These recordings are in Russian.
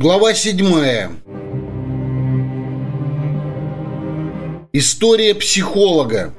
Глава 7. История психолога.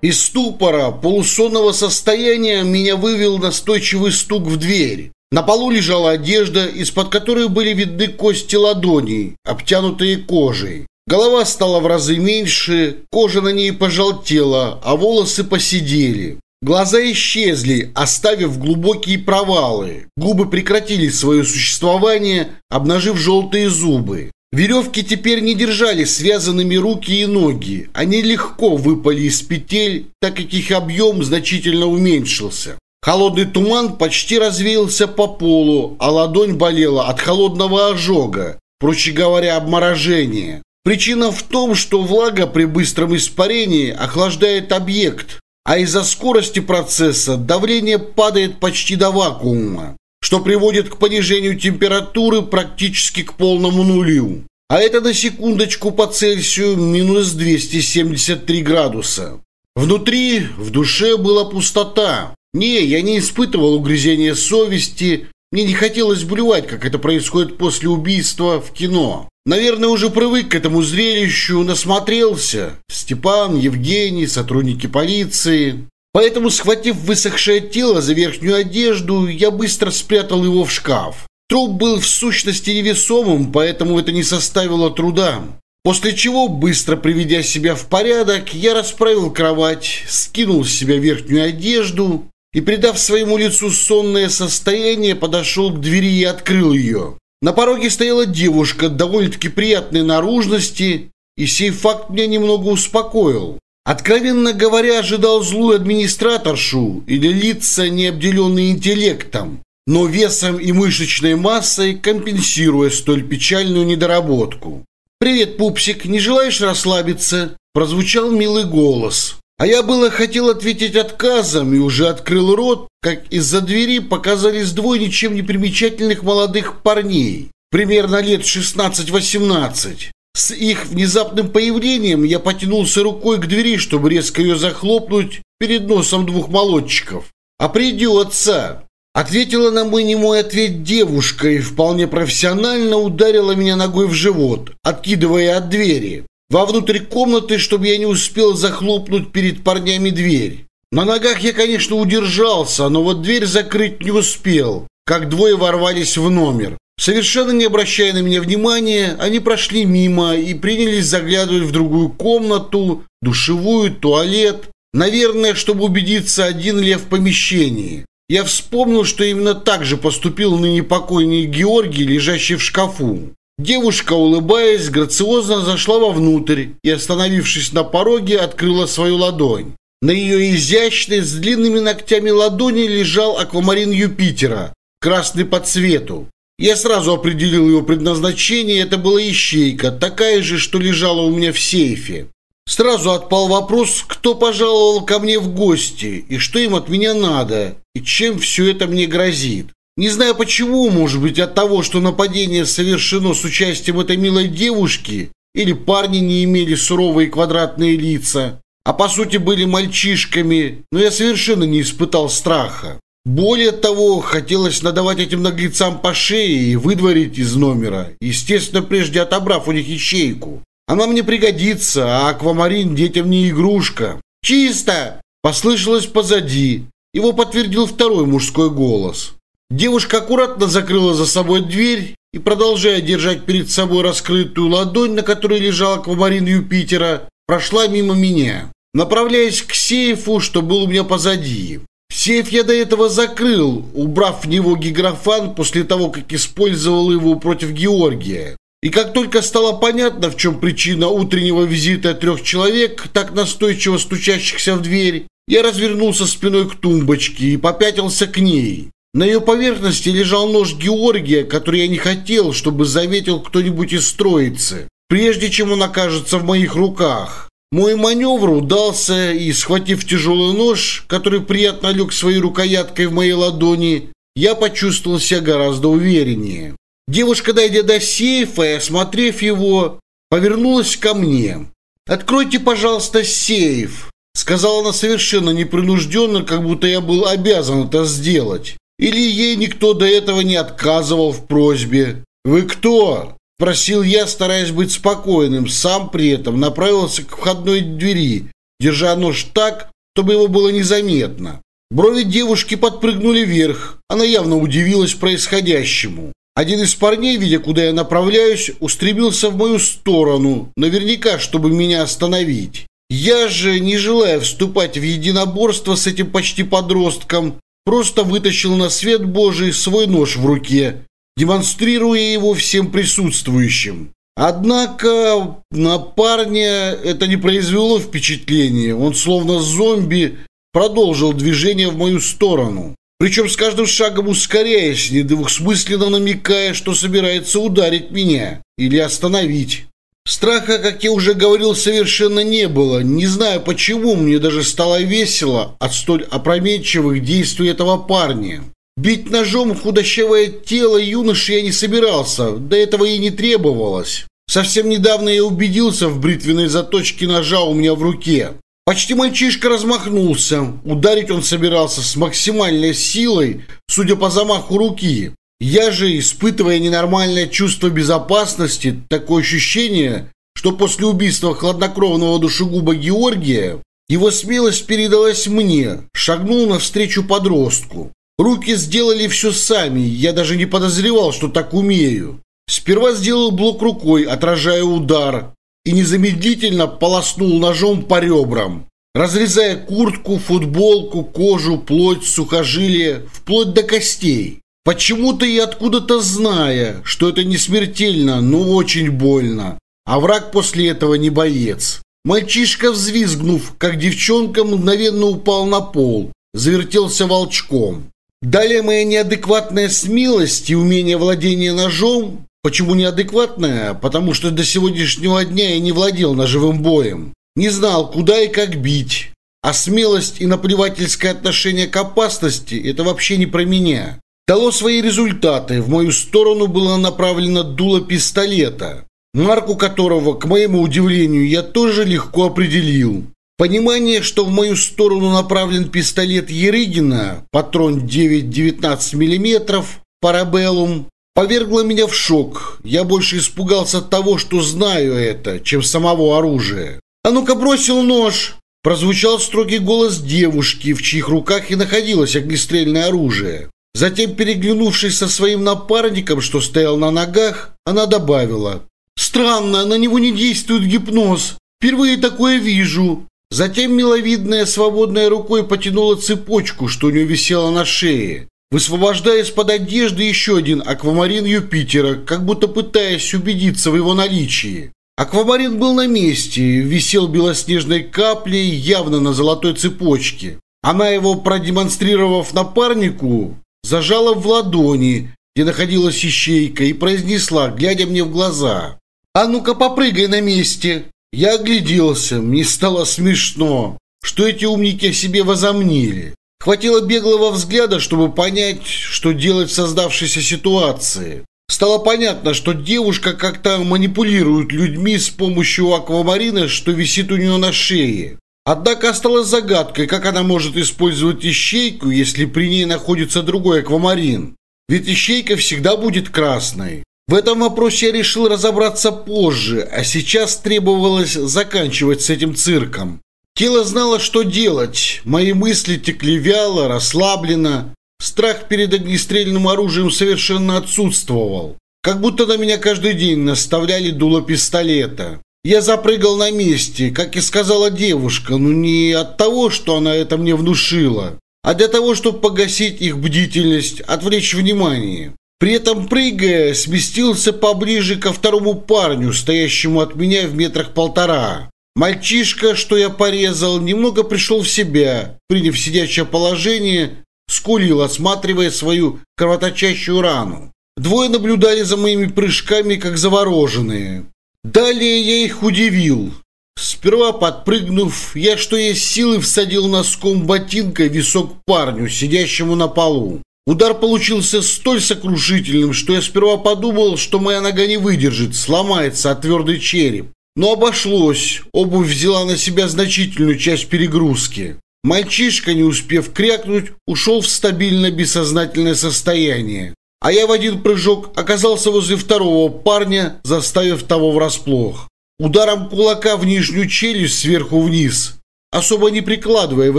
Из ступора, полусонного состояния меня вывел настойчивый стук в дверь. На полу лежала одежда, из-под которой были видны кости ладоней, обтянутые кожей. Голова стала в разы меньше, кожа на ней пожелтела, а волосы посидели. Глаза исчезли, оставив глубокие провалы. Губы прекратили свое существование, обнажив желтые зубы. Веревки теперь не держали связанными руки и ноги. Они легко выпали из петель, так как их объем значительно уменьшился. Холодный туман почти развеялся по полу, а ладонь болела от холодного ожога, проще говоря, обморожения. Причина в том, что влага при быстром испарении охлаждает объект, а из-за скорости процесса давление падает почти до вакуума, что приводит к понижению температуры практически к полному нулю. А это на секундочку по Цельсию минус 273 градуса. Внутри, в душе была пустота. Не, я не испытывал угрызения совести, мне не хотелось блевать, как это происходит после убийства в кино. Наверное, уже привык к этому зрелищу, насмотрелся. Степан, Евгений, сотрудники полиции. Поэтому, схватив высохшее тело за верхнюю одежду, я быстро спрятал его в шкаф. Труп был в сущности невесомым, поэтому это не составило труда. После чего, быстро приведя себя в порядок, я расправил кровать, скинул с себя верхнюю одежду и, придав своему лицу сонное состояние, подошел к двери и открыл ее. На пороге стояла девушка довольно-таки приятной наружности, и сей факт меня немного успокоил. Откровенно говоря, ожидал злую администраторшу или лица, не обделенные интеллектом, но весом и мышечной массой компенсируя столь печальную недоработку. «Привет, пупсик, не желаешь расслабиться?» – прозвучал милый голос. А я было хотел ответить отказом и уже открыл рот, как из-за двери показались двое ничем не примечательных молодых парней, примерно лет 16-18. С их внезапным появлением я потянулся рукой к двери, чтобы резко ее захлопнуть перед носом двух молодчиков. «А придется!» Ответила на мой немой ответ девушка и вполне профессионально ударила меня ногой в живот, откидывая от двери. Во внутрь комнаты, чтобы я не успел захлопнуть перед парнями дверь. На ногах я, конечно, удержался, но вот дверь закрыть не успел, как двое ворвались в номер. Совершенно не обращая на меня внимания, они прошли мимо и принялись заглядывать в другую комнату, душевую, туалет. Наверное, чтобы убедиться, один ли я в помещении. Я вспомнил, что именно так же поступил ныне покойный Георгий, лежащий в шкафу. Девушка, улыбаясь, грациозно зашла вовнутрь и, остановившись на пороге, открыла свою ладонь. На ее изящной с длинными ногтями ладони лежал аквамарин Юпитера, красный по цвету. Я сразу определил его предназначение, это была ищейка, такая же, что лежала у меня в сейфе. Сразу отпал вопрос, кто пожаловал ко мне в гости, и что им от меня надо, и чем все это мне грозит. Не знаю почему, может быть, от того, что нападение совершено с участием этой милой девушки, или парни не имели суровые квадратные лица, а по сути были мальчишками, но я совершенно не испытал страха. Более того, хотелось надавать этим наглецам по шее и выдворить из номера, естественно, прежде отобрав у них ячейку. Она мне пригодится, а аквамарин детям не игрушка. «Чисто!» – послышалось позади. Его подтвердил второй мужской голос. Девушка аккуратно закрыла за собой дверь и, продолжая держать перед собой раскрытую ладонь, на которой лежал аквамарин Юпитера, прошла мимо меня, направляясь к сейфу, что был у меня позади. Сейф я до этого закрыл, убрав в него гиграфан после того, как использовал его против Георгия. И как только стало понятно, в чем причина утреннего визита трех человек, так настойчиво стучащихся в дверь, я развернулся спиной к тумбочке и попятился к ней. На ее поверхности лежал нож Георгия, который я не хотел, чтобы заметил кто-нибудь из троицы, прежде чем он окажется в моих руках. Мой маневр удался, и, схватив тяжелый нож, который приятно лег своей рукояткой в моей ладони, я почувствовал себя гораздо увереннее. Девушка, дойдя до сейфа и осмотрев его, повернулась ко мне. «Откройте, пожалуйста, сейф», — сказала она совершенно непринужденно, как будто я был обязан это сделать. Или ей никто до этого не отказывал в просьбе? Вы кто?» Просил я, стараясь быть спокойным, сам при этом направился к входной двери, держа нож так, чтобы его было незаметно. Брови девушки подпрыгнули вверх, она явно удивилась происходящему. Один из парней, видя, куда я направляюсь, устремился в мою сторону, наверняка, чтобы меня остановить. Я же, не желая вступать в единоборство с этим почти подростком, просто вытащил на свет Божий свой нож в руке, демонстрируя его всем присутствующим. Однако на парня это не произвело впечатления. Он словно зомби продолжил движение в мою сторону. Причем с каждым шагом ускоряясь, недвусмысленно намекая, что собирается ударить меня или остановить. Страха, как я уже говорил, совершенно не было. Не знаю почему, мне даже стало весело от столь опрометчивых действий этого парня. Бить ножом худощевое тело юноши я не собирался, до этого и не требовалось. Совсем недавно я убедился в бритвенной заточке ножа у меня в руке. Почти мальчишка размахнулся. Ударить он собирался с максимальной силой, судя по замаху руки. Я же, испытывая ненормальное чувство безопасности, такое ощущение, что после убийства хладнокровного душегуба Георгия его смелость передалась мне, шагнул навстречу подростку. Руки сделали все сами, я даже не подозревал, что так умею. Сперва сделал блок рукой, отражая удар, и незамедлительно полоснул ножом по ребрам, разрезая куртку, футболку, кожу, плоть, сухожилие, вплоть до костей. Почему-то я откуда-то зная, что это не смертельно, но очень больно. А враг после этого не боец. Мальчишка, взвизгнув, как девчонка, мгновенно упал на пол, завертелся волчком. Далее моя неадекватная смелость и умение владения ножом Почему неадекватная? Потому что до сегодняшнего дня я не владел ножевым боем. Не знал, куда и как бить. А смелость и наплевательское отношение к опасности – это вообще не про меня дало свои результаты. В мою сторону было направлено дуло пистолета, марку которого, к моему удивлению, я тоже легко определил. Понимание, что в мою сторону направлен пистолет Ерыгина, патрон 9-19 мм, парабеллум, повергло меня в шок. Я больше испугался того, что знаю это, чем самого оружия. «А ну-ка бросил нож!» Прозвучал строгий голос девушки, в чьих руках и находилось огнестрельное оружие. Затем, переглянувшись со своим напарником, что стоял на ногах, она добавила. «Странно, на него не действует гипноз. Впервые такое вижу». Затем миловидная свободной рукой потянула цепочку, что у нее висела на шее, высвобождая из-под одежды еще один аквамарин Юпитера, как будто пытаясь убедиться в его наличии. Аквамарин был на месте, висел белоснежной каплей явно на золотой цепочке. Она его, продемонстрировав напарнику, зажала в ладони, где находилась ищейка, и произнесла, глядя мне в глаза. «А ну-ка попрыгай на месте!» Я огляделся, мне стало смешно, что эти умники о себе возомнили. Хватило беглого взгляда, чтобы понять, что делать в создавшейся ситуации. Стало понятно, что девушка как-то манипулирует людьми с помощью аквамарина, что висит у нее на шее. Однако осталась загадкой, как она может использовать ищейку, если при ней находится другой аквамарин. Ведь ищейка всегда будет красной. В этом вопросе я решил разобраться позже, а сейчас требовалось заканчивать с этим цирком. Тело знало, что делать. Мои мысли текли вяло, расслабленно. Страх перед огнестрельным оружием совершенно отсутствовал. Как будто на меня каждый день наставляли дуло пистолета. Я запрыгал на месте, как и сказала девушка, но не от того, что она это мне внушила, а для того, чтобы погасить их бдительность, отвлечь внимание. При этом, прыгая, сместился поближе ко второму парню, стоящему от меня в метрах полтора. Мальчишка, что я порезал, немного пришел в себя, приняв сидячее положение, скулил, осматривая свою кровоточащую рану. Двое наблюдали за моими прыжками, как завороженные. Далее я их удивил. Сперва подпрыгнув, я, что есть силы, всадил носком ботинка висок парню, сидящему на полу. Удар получился столь сокрушительным, что я сперва подумал, что моя нога не выдержит, сломается от твердый череп. Но обошлось, обувь взяла на себя значительную часть перегрузки. Мальчишка, не успев крякнуть, ушел в стабильно бессознательное состояние а я в один прыжок оказался возле второго парня, заставив того врасплох. Ударом кулака в нижнюю челюсть сверху вниз, особо не прикладывая в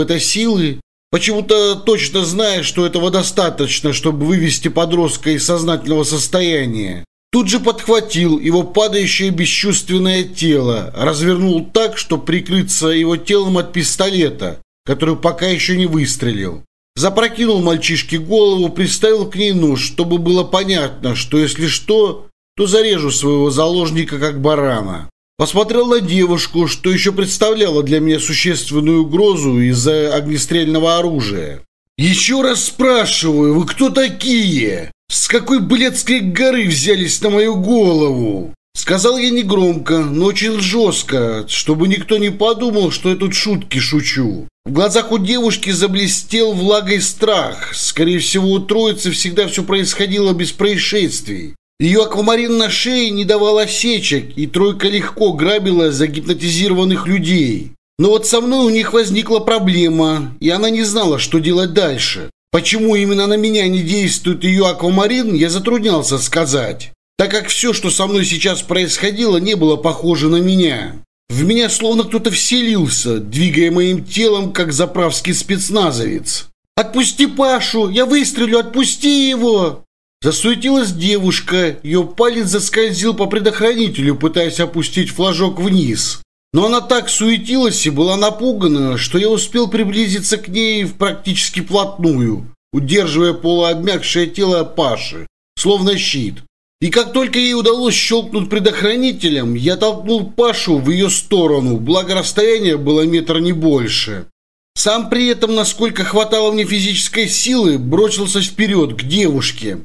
это силы, почему-то точно зная, что этого достаточно, чтобы вывести подростка из сознательного состояния. Тут же подхватил его падающее бесчувственное тело, развернул так, чтобы прикрыться его телом от пистолета, который пока еще не выстрелил запрокинул мальчишке голову, приставил к ней нож, чтобы было понятно, что если что, то зарежу своего заложника как барана. Посмотрел на девушку, что еще представляло для меня существенную угрозу из-за огнестрельного оружия. «Еще раз спрашиваю, вы кто такие? С какой бледской горы взялись на мою голову?» Сказал я негромко, но очень жестко, чтобы никто не подумал, что я тут шутки шучу. В глазах у девушки заблестел влагой страх. Скорее всего, у троицы всегда все происходило без происшествий. Ее аквамарин на шее не давал осечек, и тройка легко грабила загипнотизированных людей. Но вот со мной у них возникла проблема, и она не знала, что делать дальше. Почему именно на меня не действует ее аквамарин, я затруднялся сказать так как все, что со мной сейчас происходило, не было похоже на меня. В меня словно кто-то вселился, двигая моим телом, как заправский спецназовец. «Отпусти Пашу! Я выстрелю! Отпусти его!» Засуетилась девушка, ее палец заскользил по предохранителю, пытаясь опустить флажок вниз. Но она так суетилась и была напугана, что я успел приблизиться к ней в практически плотную, удерживая полуобмякшее тело Паши, словно щит. И как только ей удалось щелкнуть предохранителем, я толкнул Пашу в ее сторону, благо расстояние было метра не больше. Сам при этом, насколько хватало мне физической силы, бросился вперед, к девушке,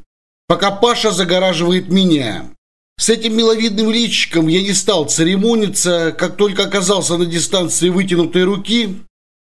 пока Паша загораживает меня. С этим миловидным личиком я не стал церемониться, как только оказался на дистанции вытянутой руки,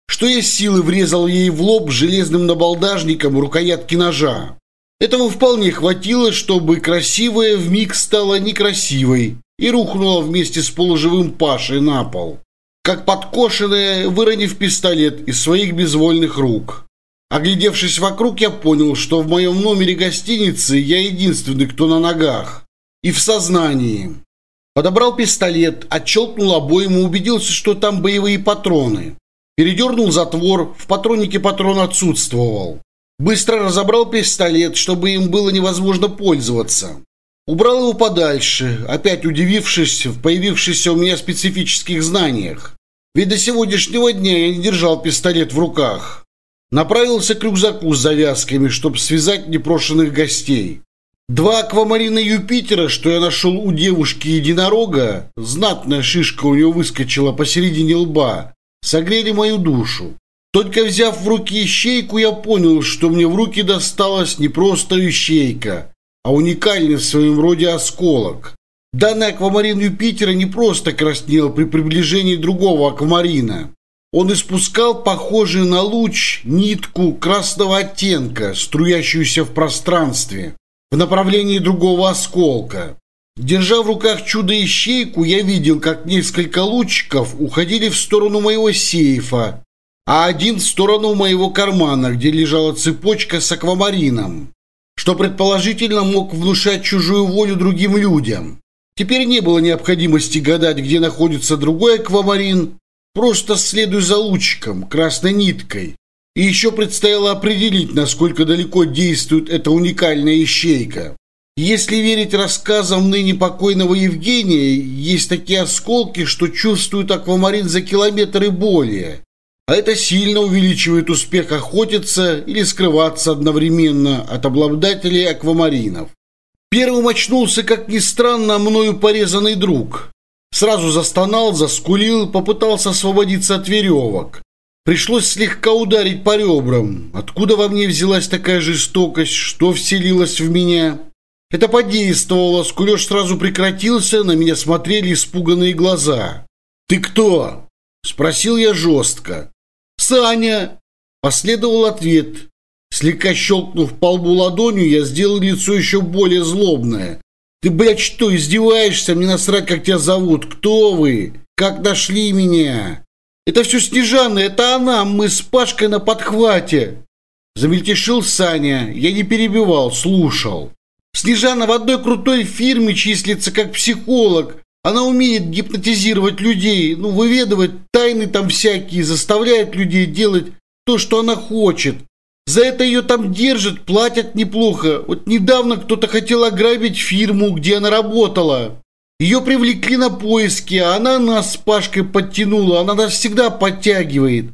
что я силы врезал ей в лоб железным набалдажником рукоятки ножа. Этого вполне хватило, чтобы красивая вмиг стала некрасивой и рухнула вместе с полуживым Пашей на пол, как подкошенная, выронив пистолет из своих безвольных рук. Оглядевшись вокруг, я понял, что в моем номере гостиницы я единственный, кто на ногах и в сознании. Подобрал пистолет, отщелкнул обойму и убедился, что там боевые патроны. Передернул затвор, в патроннике патрон отсутствовал. Быстро разобрал пистолет, чтобы им было невозможно пользоваться. Убрал его подальше, опять удивившись в появившихся у меня специфических знаниях. Ведь до сегодняшнего дня я не держал пистолет в руках. Направился к рюкзаку с завязками, чтобы связать непрошенных гостей. Два аквамарина Юпитера, что я нашел у девушки-единорога, знатная шишка у нее выскочила посередине лба, согрели мою душу. Только взяв в руки ищейку, я понял, что мне в руки досталась не просто ищейка, а уникальный в своем роде осколок. Данный аквамарин Юпитера не просто краснел при приближении другого аквамарина. Он испускал похожий на луч нитку красного оттенка, струящуюся в пространстве, в направлении другого осколка. Держа в руках чудо-ищейку, я видел, как несколько лучиков уходили в сторону моего сейфа, а один в сторону моего кармана, где лежала цепочка с аквамарином, что предположительно мог внушать чужую волю другим людям. Теперь не было необходимости гадать, где находится другой аквамарин, просто следуй за лучиком, красной ниткой. И еще предстояло определить, насколько далеко действует эта уникальная ищейка. Если верить рассказам ныне покойного Евгения, есть такие осколки, что чувствуют аквамарин за километры более. А это сильно увеличивает успех охотиться или скрываться одновременно от обладателей аквамаринов. Первым очнулся, как ни странно, мною порезанный друг. Сразу застонал, заскулил, попытался освободиться от веревок. Пришлось слегка ударить по ребрам. Откуда во мне взялась такая жестокость, что вселилась в меня? Это подействовало, скулеж сразу прекратился, на меня смотрели испуганные глаза. «Ты кто?» – спросил я жестко. Саня!» Последовал ответ. Слегка щелкнув полбу ладонью, я сделал лицо еще более злобное. «Ты, блядь, что, издеваешься? Мне насрать, как тебя зовут. Кто вы? Как нашли меня?» «Это все Снежана, это она, мы с Пашкой на подхвате!» Замельтешил Саня. Я не перебивал, слушал. «Снежана в одной крутой фирме числится как психолог. Она умеет гипнотизировать людей, ну, выведывать тайны там всякие, заставляет людей делать то, что она хочет. За это ее там держат, платят неплохо. Вот недавно кто-то хотел ограбить фирму, где она работала. Ее привлекли на поиски, а она нас с Пашкой подтянула, она нас всегда подтягивает.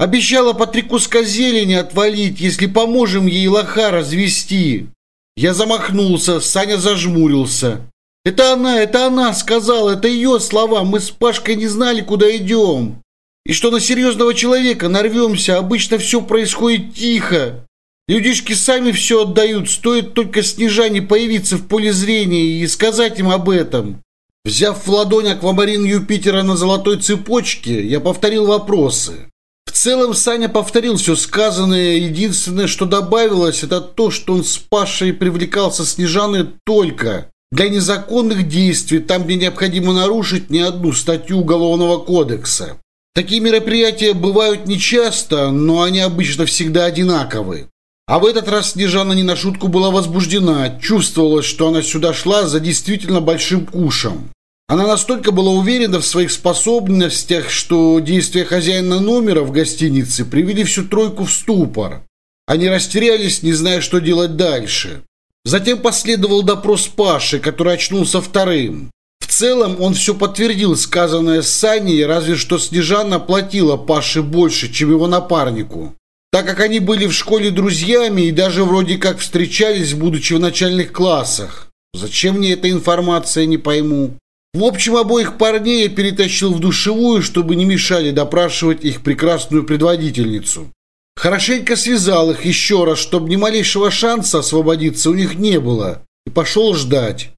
Обещала по три куска зелени отвалить, если поможем ей лоха развести. Я замахнулся, Саня зажмурился. Это она, это она сказала, это ее слова. Мы с Пашкой не знали, куда идем. И что на серьезного человека нарвемся. Обычно все происходит тихо. Людишки сами все отдают. Стоит только Снежане появиться в поле зрения и сказать им об этом. Взяв в ладонь аквамарин Юпитера на золотой цепочке, я повторил вопросы. В целом Саня повторил все сказанное. Единственное, что добавилось, это то, что он с Пашей привлекался Снежаны только для незаконных действий, там, где необходимо нарушить не одну статью Уголовного кодекса. Такие мероприятия бывают нечасто, но они обычно всегда одинаковы. А в этот раз Снежана не на шутку была возбуждена. Чувствовалось, что она сюда шла за действительно большим кушем. Она настолько была уверена в своих способностях, что действия хозяина номера в гостинице привели всю тройку в ступор. Они растерялись, не зная, что делать дальше. Затем последовал допрос Паши, который очнулся вторым. В целом он все подтвердил сказанное Саней, разве что Снежана платила Паше больше, чем его напарнику. Так как они были в школе друзьями и даже вроде как встречались, будучи в начальных классах. Зачем мне эта информация, не пойму. В общем, обоих парней я перетащил в душевую, чтобы не мешали допрашивать их прекрасную предводительницу. Хорошенько связал их еще раз, чтобы ни малейшего шанса освободиться у них не было, и пошел ждать,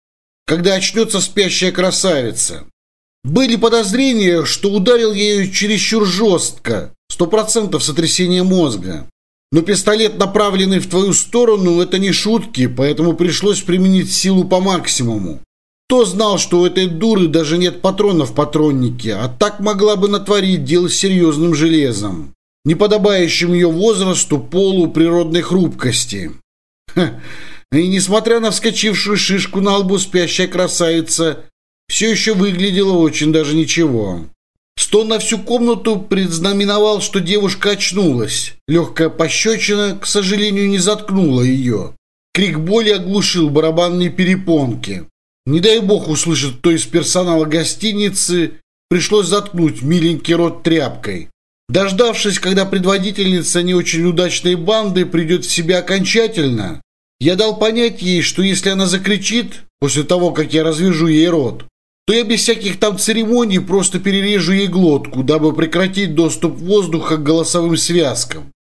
когда очнется спящая красавица. Были подозрения, что ударил ее чересчур жестко, сто процентов сотрясение мозга. Но пистолет, направленный в твою сторону, это не шутки, поэтому пришлось применить силу по максимуму. Кто знал, что у этой дуры даже нет патронов в патроннике, а так могла бы натворить дел с серьезным железом неподобающим ее возрасту, полу, природной хрупкости. И несмотря на вскочившую шишку на лбу, спящая красавица все еще выглядела очень даже ничего. Стон на всю комнату предзнаменовал, что девушка очнулась. Легкая пощечина, к сожалению, не заткнула ее. Крик боли оглушил барабанные перепонки. Не дай бог услышит кто из персонала гостиницы, пришлось заткнуть миленький рот тряпкой. Дождавшись, когда предводительница не очень удачной банды придет в себя окончательно, я дал понять ей, что если она закричит, после того, как я развяжу ей рот, то я без всяких там церемоний просто перережу ей глотку, дабы прекратить доступ воздуха к голосовым связкам.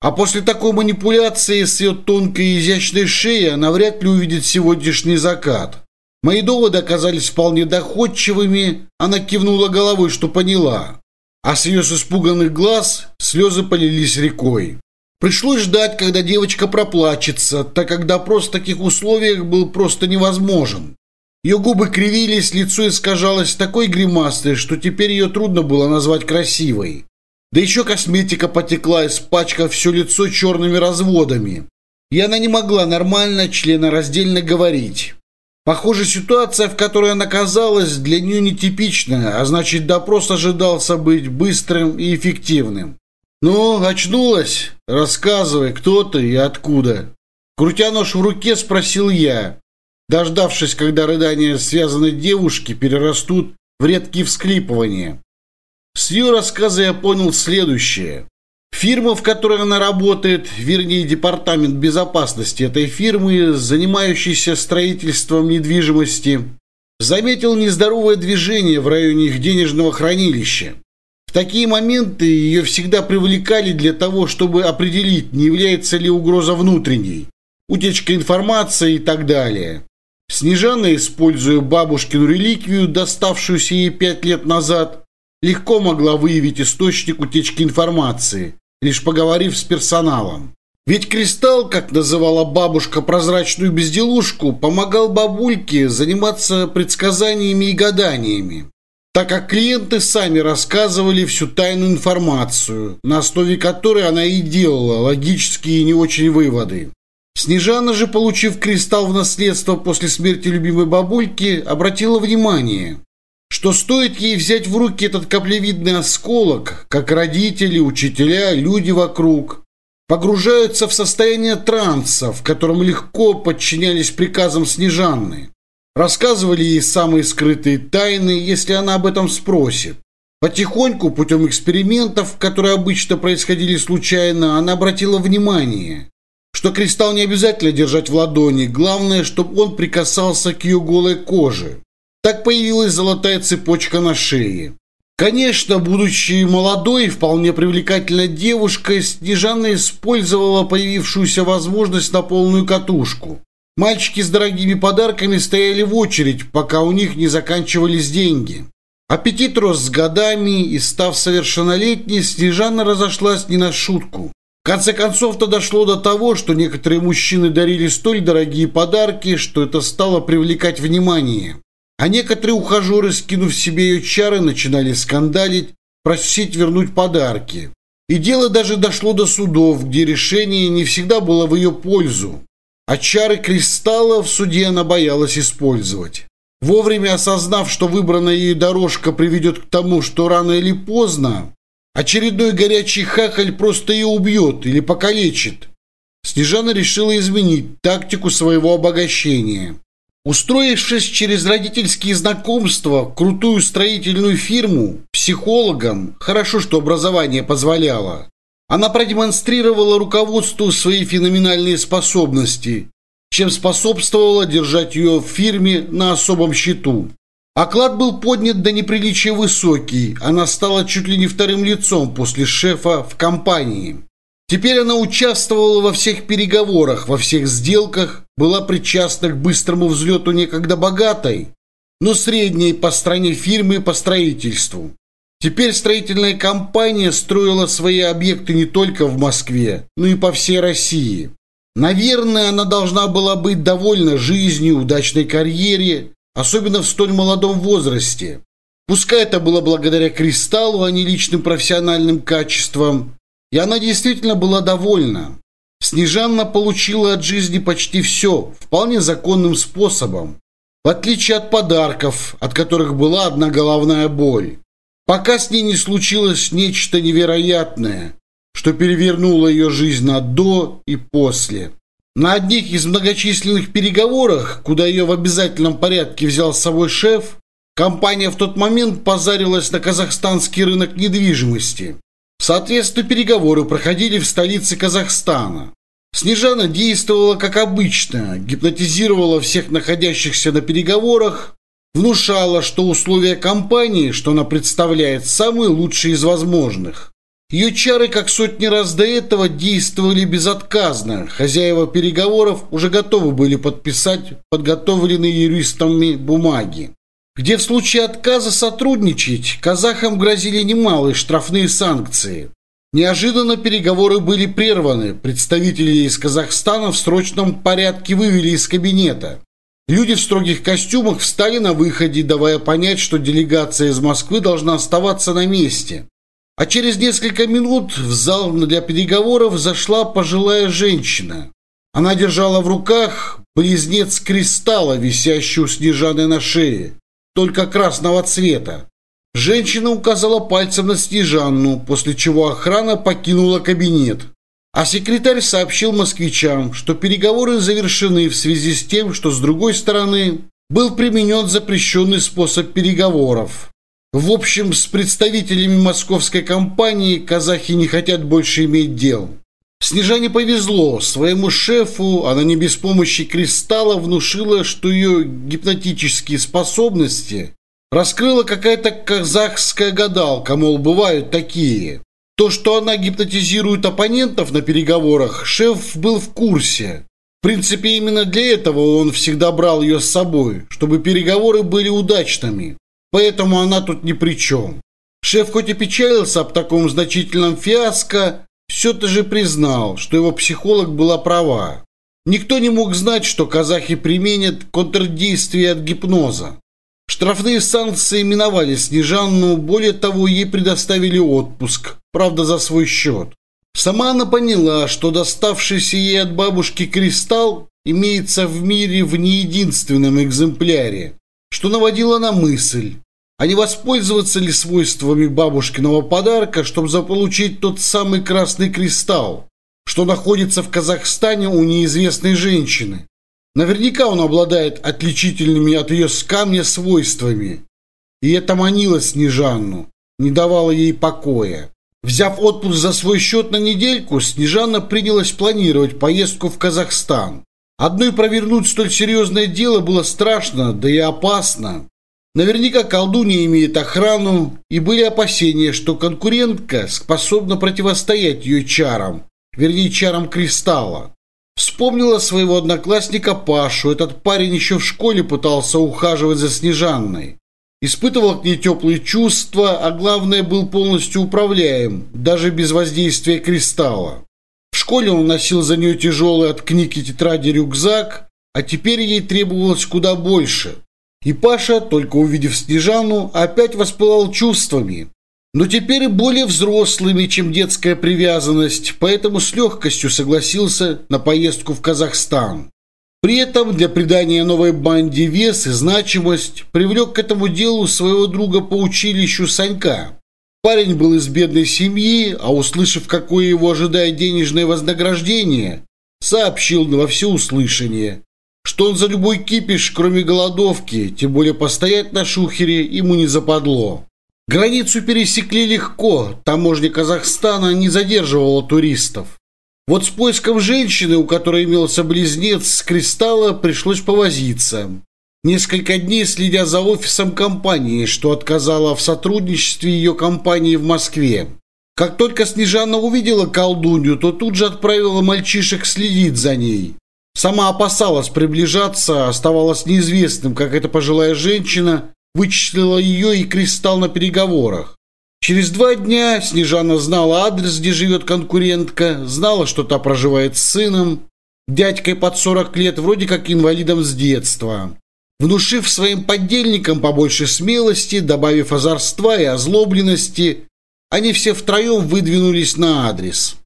А после такой манипуляции с ее тонкой и изящной шеей она вряд ли увидит сегодняшний закат. Мои доводы оказались вполне доходчивыми, она кивнула головой, что поняла а с ее испуганных глаз слезы полились рекой. Пришлось ждать, когда девочка проплачется, так как допрос в таких условиях был просто невозможен. Ее губы кривились, лицо искажалось такой гримастой, что теперь ее трудно было назвать красивой. Да еще косметика потекла, испачкав все лицо черными разводами. И она не могла нормально членораздельно говорить. Похоже, ситуация, в которой она оказалась, для нее нетипичная, а значит, допрос ожидался быть быстрым и эффективным. «Ну, очнулась? Рассказывай, кто ты и откуда?» Крутя нож в руке, спросил я, дождавшись, когда рыдания связанной девушки перерастут в редкие всклипывания. С ее рассказа я понял следующее. Фирма, в которой она работает, вернее департамент безопасности этой фирмы, занимающийся строительством недвижимости, заметил нездоровое движение в районе их денежного хранилища. В такие моменты ее всегда привлекали для того, чтобы определить, не является ли угроза внутренней, утечка информации и так далее. Снежана, используя бабушкину реликвию, доставшуюся ей пять лет назад, легко могла выявить источник утечки информации, лишь поговорив с персоналом. Ведь Кристалл, как называла бабушка прозрачную безделушку, помогал бабульке заниматься предсказаниями и гаданиями, так как клиенты сами рассказывали всю тайную информацию, на основе которой она и делала логические и не очень выводы. Снежана же, получив кристалл в наследство после смерти любимой бабульки, обратила внимание, что стоит ей взять в руки этот каплевидный осколок, как родители, учителя, люди вокруг, погружаются в состояние транса, в котором легко подчинялись приказам Снежанны. Рассказывали ей самые скрытые тайны, если она об этом спросит. Потихоньку, путем экспериментов, которые обычно происходили случайно, она обратила внимание, что кристалл не обязательно держать в ладони, главное, чтобы он прикасался к ее голой коже так появилась золотая цепочка на шее. Конечно, будучи молодой и вполне привлекательной девушкой, Снежана использовала появившуюся возможность на полную катушку. Мальчики с дорогими подарками стояли в очередь, пока у них не заканчивались деньги. Аппетит рос с годами, и став совершеннолетней, Снежана разошлась не на шутку. В конце концов-то дошло до того, что некоторые мужчины дарили столь дорогие подарки, что это стало привлекать внимание а некоторые ухажеры, скинув себе ее чары, начинали скандалить, просить вернуть подарки. И дело даже дошло до судов, где решение не всегда было в ее пользу, а чары кристалла в суде она боялась использовать. Вовремя осознав, что выбранная ей дорожка приведет к тому, что рано или поздно очередной горячий хахаль просто ее убьет или покалечит, Снежана решила изменить тактику своего обогащения. Устроившись через родительские знакомства, крутую строительную фирму, психологом, хорошо, что образование позволяло, она продемонстрировала руководству свои феноменальные способности, чем способствовало держать ее в фирме на особом счету. Оклад был поднят до неприличия высокий, она стала чуть ли не вторым лицом после шефа в компании. Теперь она участвовала во всех переговорах, во всех сделках, была причастна к быстрому взлету некогда богатой, но средней по стране фирмы по строительству. Теперь строительная компания строила свои объекты не только в Москве, но и по всей России. Наверное, она должна была быть довольна жизнью, удачной карьере, особенно в столь молодом возрасте. Пускай это было благодаря кристаллу, а не личным профессиональным качествам, и она действительно была довольна. Снежанна получила от жизни почти все, вполне законным способом, в отличие от подарков, от которых была одна головная боль. Пока с ней не случилось нечто невероятное, что перевернуло ее жизнь на «до» и «после». На одних из многочисленных переговорах, куда ее в обязательном порядке взял с собой шеф, компания в тот момент позарилась на казахстанский рынок недвижимости. Соответственно, переговоры проходили в столице Казахстана. Снежана действовала как обычно, гипнотизировала всех находящихся на переговорах, внушала, что условия компании, что она представляет, самые лучшие из возможных. Ее чары, как сотни раз до этого, действовали безотказно. Хозяева переговоров уже готовы были подписать подготовленные юристами бумаги где в случае отказа сотрудничать казахам грозили немалые штрафные санкции. Неожиданно переговоры были прерваны, представители из Казахстана в срочном порядке вывели из кабинета. Люди в строгих костюмах встали на выходе, давая понять, что делегация из Москвы должна оставаться на месте. А через несколько минут в зал для переговоров зашла пожилая женщина. Она держала в руках близнец кристалла, висящий у Снежаны на шее только красного цвета. Женщина указала пальцем на Снежанну, после чего охрана покинула кабинет. А секретарь сообщил москвичам, что переговоры завершены в связи с тем, что с другой стороны был применен запрещенный способ переговоров. В общем, с представителями московской компании казахи не хотят больше иметь дел. Снежане повезло. Своему шефу она не без помощи кристалла внушила, что ее гипнотические способности раскрыла какая-то казахская гадалка, мол, бывают такие. То, что она гипнотизирует оппонентов на переговорах, шеф был в курсе. В принципе, именно для этого он всегда брал ее с собой, чтобы переговоры были удачными. Поэтому она тут ни при чем. Шеф хоть и печалился об таком значительном фиаско, все-таки признал, что его психолог была права. Никто не мог знать, что казахи применят контрдействие от гипноза. Штрафные санкции миновали Снежанну, более того, ей предоставили отпуск, правда, за свой счет. Сама она поняла, что доставшийся ей от бабушки кристалл имеется в мире в неединственном экземпляре, что наводило на мысль, а не воспользоваться ли свойствами бабушкиного подарка, чтобы заполучить тот самый красный кристалл, что находится в Казахстане у неизвестной женщины. Наверняка он обладает отличительными от ее скамня свойствами. И это манило Снежанну, не давало ей покоя. Взяв отпуск за свой счет на недельку, Снежанна принялась планировать поездку в Казахстан. Одной провернуть столь серьезное дело было страшно, да и опасно. Наверняка колдуньи имеет охрану, и были опасения, что конкурентка способна противостоять ее чарам, вернее, чарам кристалла. Вспомнила своего одноклассника Пашу, этот парень еще в школе пытался ухаживать за Снежанной. Испытывал к ней теплые чувства, а главное, был полностью управляем, даже без воздействия кристалла. В школе он носил за нее тяжелый от книг и тетради рюкзак, а теперь ей требовалось куда больше – и Паша, только увидев Снежану, опять воспылал чувствами, но теперь и более взрослыми, чем детская привязанность, поэтому с легкостью согласился на поездку в Казахстан. При этом для придания новой банде вес и значимость привлек к этому делу своего друга по училищу Санька. Парень был из бедной семьи, а услышав, какое его ожидает денежное вознаграждение, сообщил на всеуслышание что он за любой кипиш, кроме голодовки, тем более постоять на шухере ему не западло. Границу пересекли легко, таможня Казахстана не задерживала туристов. Вот с поиском женщины, у которой имелся близнец с кристалла, пришлось повозиться. Несколько дней следя за офисом компании, что отказала в сотрудничестве ее компании в Москве. Как только Снежана увидела колдунью, то тут же отправила мальчишек следить за ней. Сама опасалась приближаться, оставалась неизвестным, как эта пожилая женщина вычислила ее и кристалл на переговорах. Через два дня Снежана знала адрес, где живет конкурентка, знала, что та проживает с сыном, дядькой под 40 лет, вроде как инвалидом с детства. Внушив своим поддельникам побольше смелости, добавив озорства и озлобленности, они все втроем выдвинулись на адрес.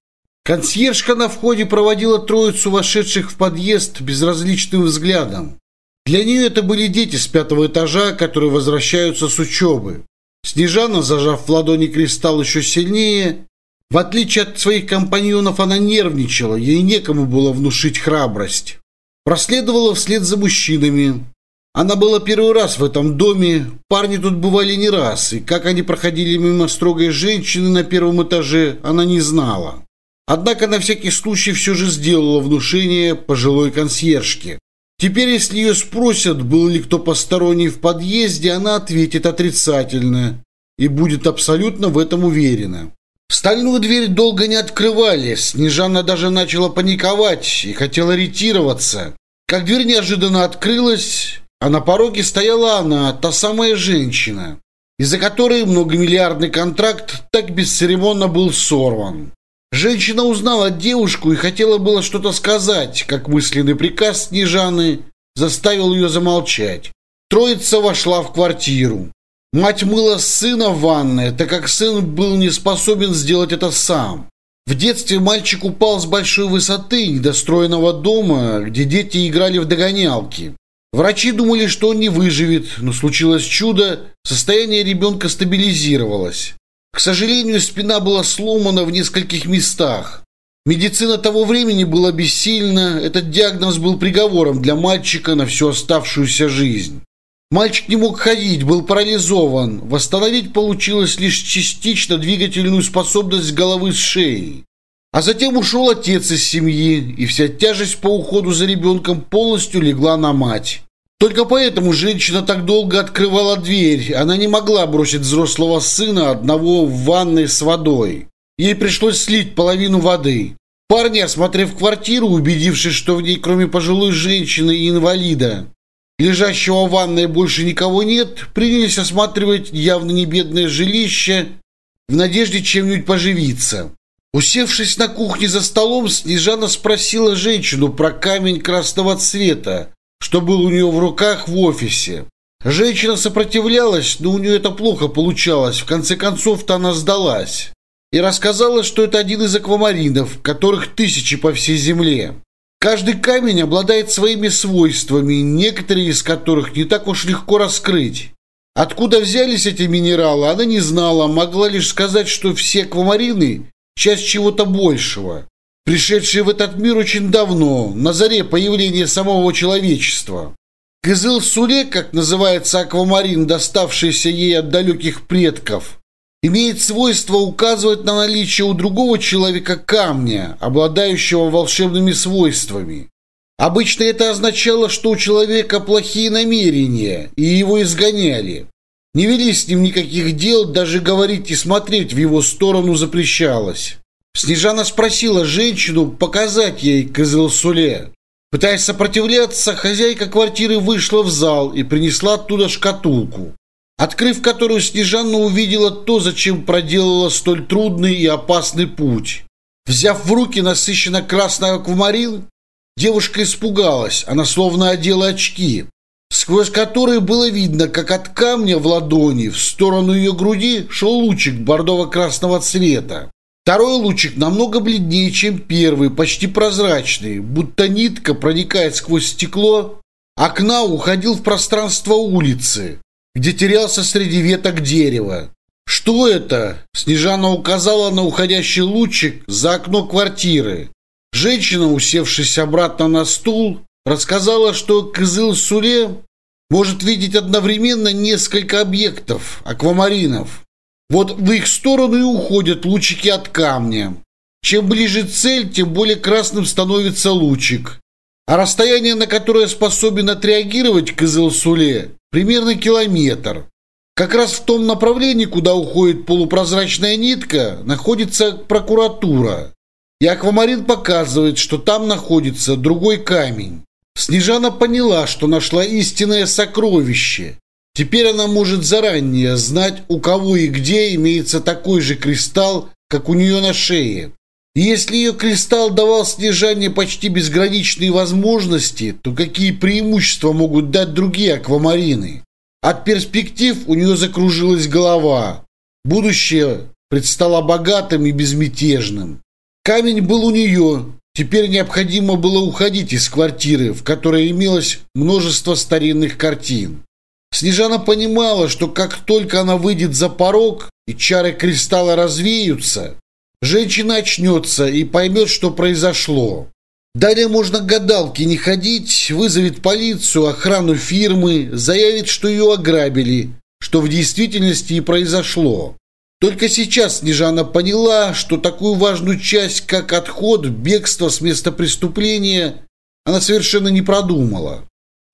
Консьержка на входе проводила троицу вошедших в подъезд безразличным взглядом. Для нее это были дети с пятого этажа, которые возвращаются с учебы. Снежана, зажав в ладони кристалл еще сильнее, в отличие от своих компаньонов она нервничала, ей некому было внушить храбрость. Проследовала вслед за мужчинами. Она была первый раз в этом доме, парни тут бывали не раз, и как они проходили мимо строгой женщины на первом этаже, она не знала. Однако на всякий случай все же сделала внушение пожилой консьержке. Теперь, если ее спросят, был ли кто посторонний в подъезде, она ответит отрицательно и будет абсолютно в этом уверена. Стальную дверь долго не открывали, Снежана даже начала паниковать и хотела ретироваться. Как дверь неожиданно открылась, а на пороге стояла она, та самая женщина, из-за которой многомиллиардный контракт так бесцеремонно был сорван. Женщина узнала девушку и хотела было что-то сказать, как мысленный приказ Снежаны заставил ее замолчать. Троица вошла в квартиру. Мать мыла сына в ванной, так как сын был не способен сделать это сам. В детстве мальчик упал с большой высоты недостроенного дома, где дети играли в догонялки. Врачи думали, что он не выживет, но случилось чудо, состояние ребенка стабилизировалось. К сожалению, спина была сломана в нескольких местах. Медицина того времени была бессильна, этот диагноз был приговором для мальчика на всю оставшуюся жизнь. Мальчик не мог ходить, был парализован. Восстановить получилось лишь частично двигательную способность головы с шеей. А затем ушел отец из семьи, и вся тяжесть по уходу за ребенком полностью легла на мать. Только поэтому женщина так долго открывала дверь. Она не могла бросить взрослого сына одного в ванной с водой. Ей пришлось слить половину воды. Парни, осмотрев квартиру, убедившись, что в ней кроме пожилой женщины и инвалида, лежащего в ванной больше никого нет, принялись осматривать явно не бедное жилище в надежде чем-нибудь поживиться. Усевшись на кухне за столом, Снежана спросила женщину про камень красного цвета, что был у нее в руках в офисе. Женщина сопротивлялась, но у нее это плохо получалось. В конце концов-то она сдалась. И рассказала, что это один из аквамаринов, которых тысячи по всей земле. Каждый камень обладает своими свойствами, некоторые из которых не так уж легко раскрыть. Откуда взялись эти минералы, она не знала, могла лишь сказать, что все аквамарины – часть чего-то большего. Пришедший в этот мир очень давно, на заре появления самого человечества. Кызыл Суле, как называется аквамарин, доставшийся ей от далеких предков, имеет свойство указывать на наличие у другого человека камня, обладающего волшебными свойствами. Обычно это означало, что у человека плохие намерения, и его изгоняли. Не вели с ним никаких дел, даже говорить и смотреть в его сторону запрещалось. Снежана спросила женщину показать ей Кызылсуле. Пытаясь сопротивляться, хозяйка квартиры вышла в зал и принесла оттуда шкатулку, открыв которую Снежана увидела то, зачем проделала столь трудный и опасный путь. Взяв в руки насыщенно красный аквамарин, девушка испугалась, она словно одела очки, сквозь которые было видно, как от камня в ладони в сторону ее груди шел лучик бордово-красного цвета. Второй лучик намного бледнее, чем первый, почти прозрачный, будто нитка проникает сквозь стекло. Окна уходил в пространство улицы, где терялся среди веток дерева. «Что это?» – Снежана указала на уходящий лучик за окно квартиры. Женщина, усевшись обратно на стул, рассказала, что Кызыл-Суле может видеть одновременно несколько объектов, аквамаринов. Вот в их сторону и уходят лучики от камня. Чем ближе цель, тем более красным становится лучик. А расстояние, на которое способен отреагировать Кызылсуле, примерно километр. Как раз в том направлении, куда уходит полупрозрачная нитка, находится прокуратура. И аквамарин показывает, что там находится другой камень. Снежана поняла, что нашла истинное сокровище Теперь она может заранее знать, у кого и где имеется такой же кристалл, как у нее на шее. И если ее кристалл давал снижание почти безграничные возможности, то какие преимущества могут дать другие аквамарины? От перспектив у нее закружилась голова. Будущее предстало богатым и безмятежным. Камень был у нее. Теперь необходимо было уходить из квартиры, в которой имелось множество старинных картин. Снежана понимала, что как только она выйдет за порог и чары кристалла развеются, женщина очнется и поймет, что произошло. Далее можно гадалки не ходить, вызовет полицию, охрану фирмы, заявит, что ее ограбили, что в действительности и произошло. Только сейчас Снежана поняла, что такую важную часть, как отход, бегство с места преступления, она совершенно не продумала.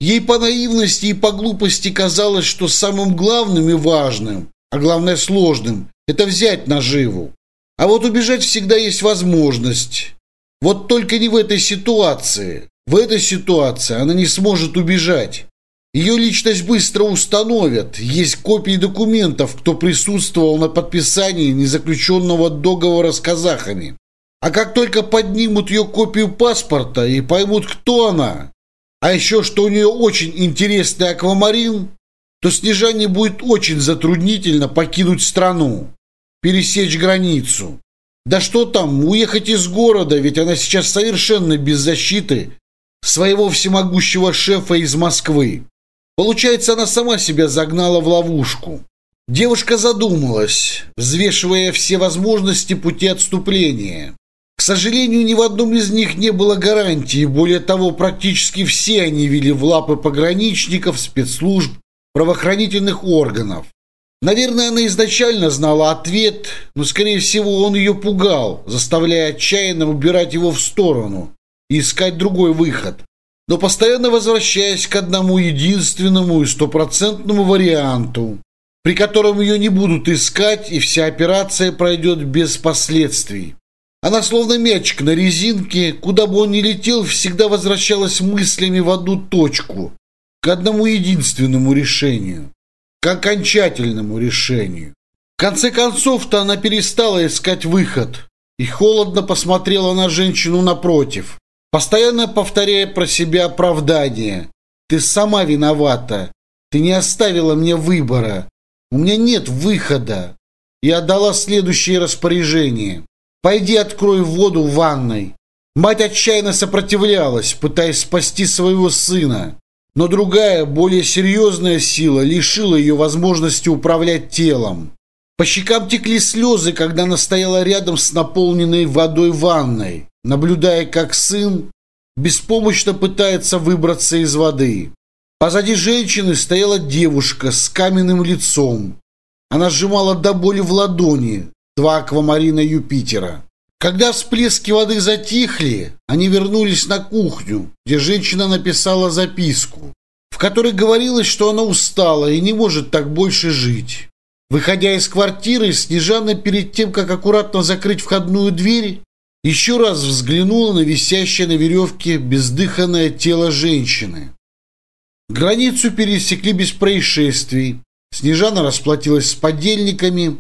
Ей по наивности и по глупости казалось, что самым главным и важным, а главное сложным, это взять наживу. А вот убежать всегда есть возможность. Вот только не в этой ситуации. В этой ситуации она не сможет убежать. Ее личность быстро установят. Есть копии документов, кто присутствовал на подписании незаключенного договора с казахами. А как только поднимут ее копию паспорта и поймут, кто она, а еще, что у нее очень интересный аквамарин, то Снежане будет очень затруднительно покинуть страну, пересечь границу. Да что там, уехать из города, ведь она сейчас совершенно без защиты своего всемогущего шефа из Москвы. Получается, она сама себя загнала в ловушку. Девушка задумалась, взвешивая все возможности пути отступления. К сожалению, ни в одном из них не было гарантии. Более того, практически все они вели в лапы пограничников, спецслужб, правоохранительных органов. Наверное, она изначально знала ответ, но, скорее всего, он ее пугал, заставляя отчаянно убирать его в сторону и искать другой выход. Но постоянно возвращаясь к одному единственному и стопроцентному варианту, при котором ее не будут искать и вся операция пройдет без последствий. Она словно мячик на резинке, куда бы он ни летел, всегда возвращалась мыслями в одну точку, к одному единственному решению, к окончательному решению. В конце концов-то она перестала искать выход и холодно посмотрела на женщину напротив, постоянно повторяя про себя оправдание. «Ты сама виновата. Ты не оставила мне выбора. У меня нет выхода». И отдала следующее распоряжение. Пойди открой воду в ванной. Мать отчаянно сопротивлялась, пытаясь спасти своего сына. Но другая, более серьезная сила лишила ее возможности управлять телом. По щекам текли слезы, когда она стояла рядом с наполненной водой ванной, наблюдая, как сын беспомощно пытается выбраться из воды. Позади женщины стояла девушка с каменным лицом. Она сжимала до боли в ладони, два аквамарина Юпитера. Когда всплески воды затихли, они вернулись на кухню, где женщина написала записку, в которой говорилось, что она устала и не может так больше жить. Выходя из квартиры, Снежана перед тем, как аккуратно закрыть входную дверь, еще раз взглянула на висящее на веревке бездыханное тело женщины. Границу пересекли без происшествий. Снежана расплатилась с подельниками,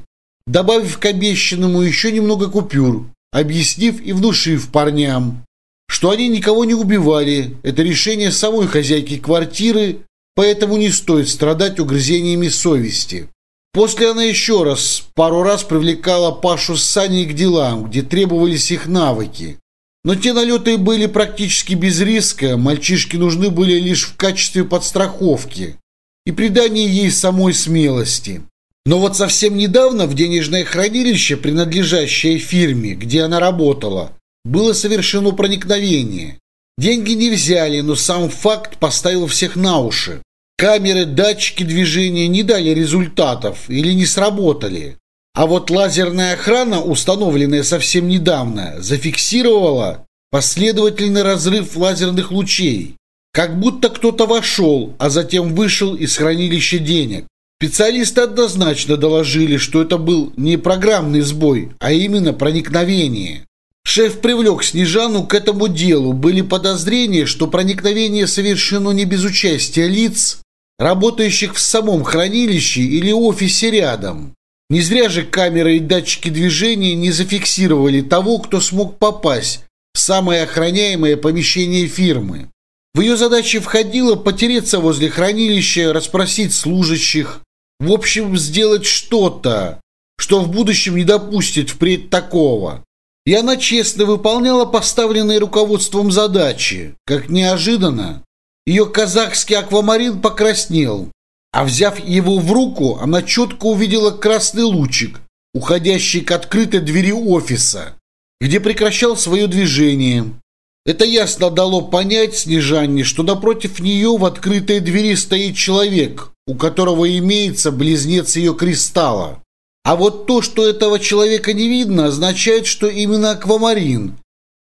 добавив к обещанному еще немного купюр, объяснив и внушив парням, что они никого не убивали, это решение самой хозяйки квартиры, поэтому не стоит страдать угрызениями совести. После она еще раз, пару раз привлекала Пашу с Саней к делам, где требовались их навыки. Но те налеты были практически без риска, мальчишки нужны были лишь в качестве подстраховки и придания ей самой смелости. Но вот совсем недавно в денежное хранилище, принадлежащее фирме, где она работала, было совершено проникновение. Деньги не взяли, но сам факт поставил всех на уши. Камеры, датчики движения не дали результатов или не сработали. А вот лазерная охрана, установленная совсем недавно, зафиксировала последовательный разрыв лазерных лучей, как будто кто-то вошел, а затем вышел из хранилища денег. Специалисты однозначно доложили, что это был не программный сбой, а именно проникновение. Шеф привлек Снежану к этому делу. Были подозрения, что проникновение совершено не без участия лиц, работающих в самом хранилище или офисе рядом. Не зря же камеры и датчики движения не зафиксировали того, кто смог попасть в самое охраняемое помещение фирмы. В ее задачи входило потереться возле хранилища, расспросить служащих, в общем, сделать что-то, что в будущем не допустит впредь такого. И она честно выполняла поставленные руководством задачи. Как неожиданно, ее казахский аквамарин покраснел, а взяв его в руку, она четко увидела красный лучик, уходящий к открытой двери офиса, где прекращал свое движение. Это ясно дало понять Снежанне, что напротив нее в открытой двери стоит человек, у которого имеется близнец ее кристалла. А вот то, что этого человека не видно, означает, что именно аквамарин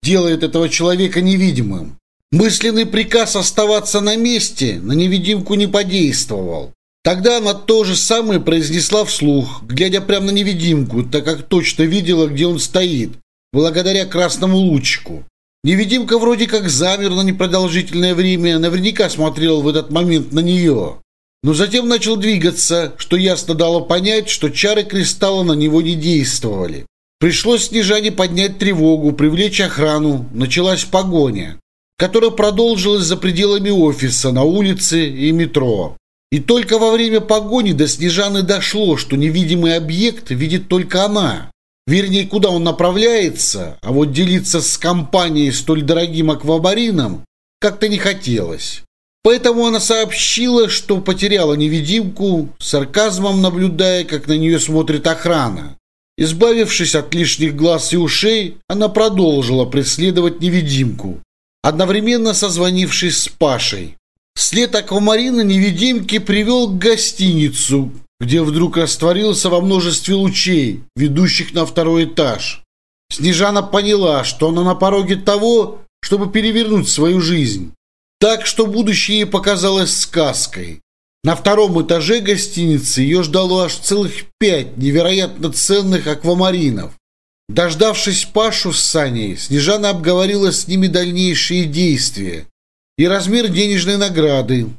делает этого человека невидимым. Мысленный приказ оставаться на месте на невидимку не подействовал. Тогда она то же самое произнесла вслух, глядя прямо на невидимку, так как точно видела, где он стоит, благодаря красному лучику. Невидимка вроде как замер на непродолжительное время, наверняка смотрел в этот момент на нее. Но затем начал двигаться, что ясно дало понять, что чары кристалла на него не действовали. Пришлось Снежане поднять тревогу, привлечь охрану, началась погоня, которая продолжилась за пределами офиса, на улице и метро. И только во время погони до Снежаны дошло, что невидимый объект видит только она. Вернее, куда он направляется, а вот делиться с компанией столь дорогим аквабарином как-то не хотелось. Поэтому она сообщила, что потеряла невидимку, сарказмом наблюдая, как на нее смотрит охрана. Избавившись от лишних глаз и ушей, она продолжила преследовать невидимку, одновременно созвонившись с Пашей. След аквамарина невидимки привел к гостиницу, где вдруг растворился во множестве лучей, ведущих на второй этаж. Снежана поняла, что она на пороге того, чтобы перевернуть свою жизнь так что будущее показалось сказкой. На втором этаже гостиницы ее ждало аж целых пять невероятно ценных аквамаринов. Дождавшись Пашу с Саней, Снежана обговорила с ними дальнейшие действия и размер денежной награды,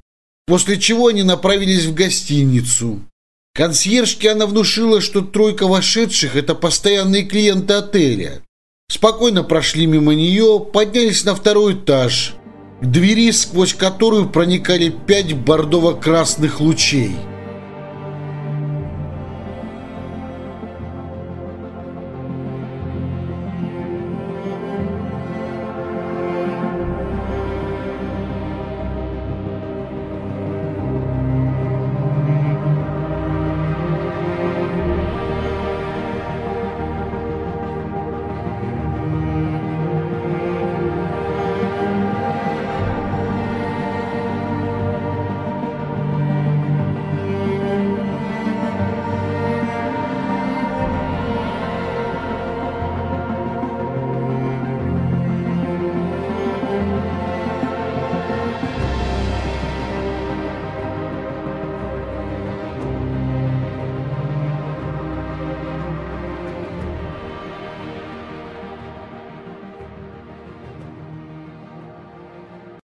после чего они направились в гостиницу. Консьержке она внушила, что тройка вошедших – это постоянные клиенты отеля. Спокойно прошли мимо нее, поднялись на второй этаж, Двери, сквозь которую проникали пять бордово-красных лучей –